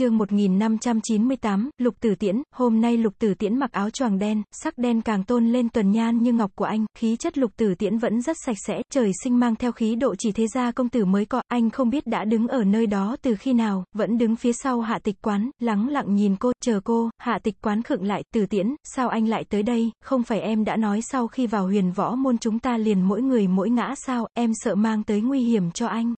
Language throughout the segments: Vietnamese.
chương 1598, Lục Tử Tiễn, hôm nay Lục Tử Tiễn mặc áo choàng đen, sắc đen càng tôn lên tuần nhan như ngọc của anh, khí chất Lục Tử Tiễn vẫn rất sạch sẽ, trời sinh mang theo khí độ chỉ thế gia công tử mới có, anh không biết đã đứng ở nơi đó từ khi nào, vẫn đứng phía sau hạ tịch quán, lắng lặng nhìn cô, chờ cô, hạ tịch quán khựng lại, Tử Tiễn, sao anh lại tới đây, không phải em đã nói sau khi vào huyền võ môn chúng ta liền mỗi người mỗi ngã sao, em sợ mang tới nguy hiểm cho anh.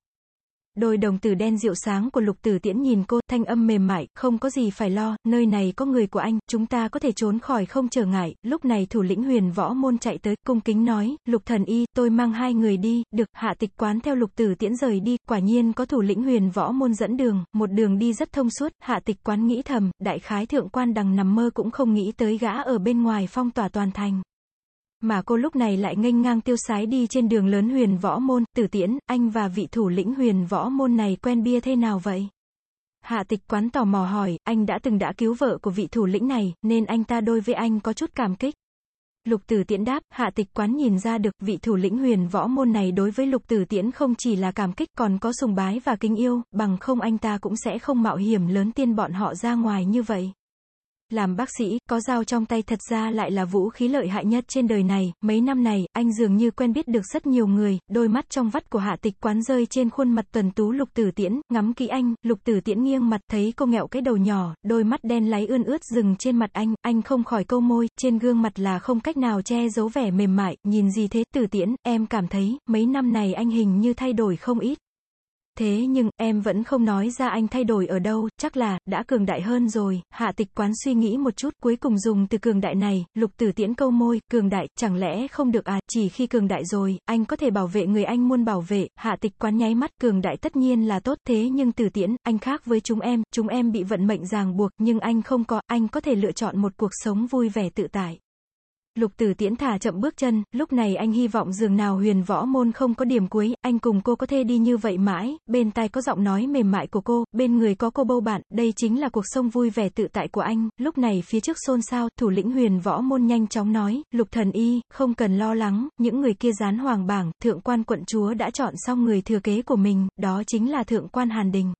Đôi đồng tử đen dịu sáng của lục tử tiễn nhìn cô, thanh âm mềm mại, không có gì phải lo, nơi này có người của anh, chúng ta có thể trốn khỏi không trở ngại, lúc này thủ lĩnh huyền võ môn chạy tới, cung kính nói, lục thần y, tôi mang hai người đi, được, hạ tịch quán theo lục tử tiễn rời đi, quả nhiên có thủ lĩnh huyền võ môn dẫn đường, một đường đi rất thông suốt, hạ tịch quán nghĩ thầm, đại khái thượng quan đằng nằm mơ cũng không nghĩ tới gã ở bên ngoài phong tỏa toàn thành. Mà cô lúc này lại nghênh ngang tiêu sái đi trên đường lớn huyền võ môn, tử tiễn, anh và vị thủ lĩnh huyền võ môn này quen bia thế nào vậy? Hạ tịch quán tò mò hỏi, anh đã từng đã cứu vợ của vị thủ lĩnh này, nên anh ta đôi với anh có chút cảm kích. Lục tử tiễn đáp, hạ tịch quán nhìn ra được vị thủ lĩnh huyền võ môn này đối với lục tử tiễn không chỉ là cảm kích còn có sùng bái và kính yêu, bằng không anh ta cũng sẽ không mạo hiểm lớn tiên bọn họ ra ngoài như vậy. Làm bác sĩ, có dao trong tay thật ra lại là vũ khí lợi hại nhất trên đời này, mấy năm này, anh dường như quen biết được rất nhiều người, đôi mắt trong vắt của hạ tịch quán rơi trên khuôn mặt tuần tú lục tử tiễn, ngắm kỹ anh, lục tử tiễn nghiêng mặt thấy cô nghẹo cái đầu nhỏ, đôi mắt đen láy ươn ướt dừng trên mặt anh, anh không khỏi câu môi, trên gương mặt là không cách nào che giấu vẻ mềm mại, nhìn gì thế, tử tiễn, em cảm thấy, mấy năm này anh hình như thay đổi không ít. Thế nhưng, em vẫn không nói ra anh thay đổi ở đâu, chắc là, đã cường đại hơn rồi, hạ tịch quán suy nghĩ một chút, cuối cùng dùng từ cường đại này, lục tử tiễn câu môi, cường đại, chẳng lẽ không được à, chỉ khi cường đại rồi, anh có thể bảo vệ người anh muốn bảo vệ, hạ tịch quán nháy mắt, cường đại tất nhiên là tốt, thế nhưng tử tiễn, anh khác với chúng em, chúng em bị vận mệnh ràng buộc, nhưng anh không có, anh có thể lựa chọn một cuộc sống vui vẻ tự tại. Lục tử tiễn thả chậm bước chân, lúc này anh hy vọng dường nào huyền võ môn không có điểm cuối, anh cùng cô có thể đi như vậy mãi, bên tai có giọng nói mềm mại của cô, bên người có cô bâu bạn, đây chính là cuộc sống vui vẻ tự tại của anh, lúc này phía trước xôn xao, thủ lĩnh huyền võ môn nhanh chóng nói, lục thần y, không cần lo lắng, những người kia dán hoàng bảng, thượng quan quận chúa đã chọn xong người thừa kế của mình, đó chính là thượng quan Hàn Đình.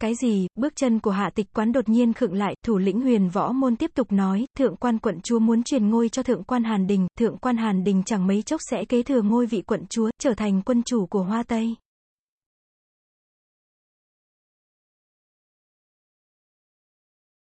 Cái gì, bước chân của hạ tịch quán đột nhiên khựng lại, thủ lĩnh huyền võ môn tiếp tục nói, thượng quan quận chúa muốn truyền ngôi cho thượng quan Hàn Đình, thượng quan Hàn Đình chẳng mấy chốc sẽ kế thừa ngôi vị quận chúa, trở thành quân chủ của Hoa Tây.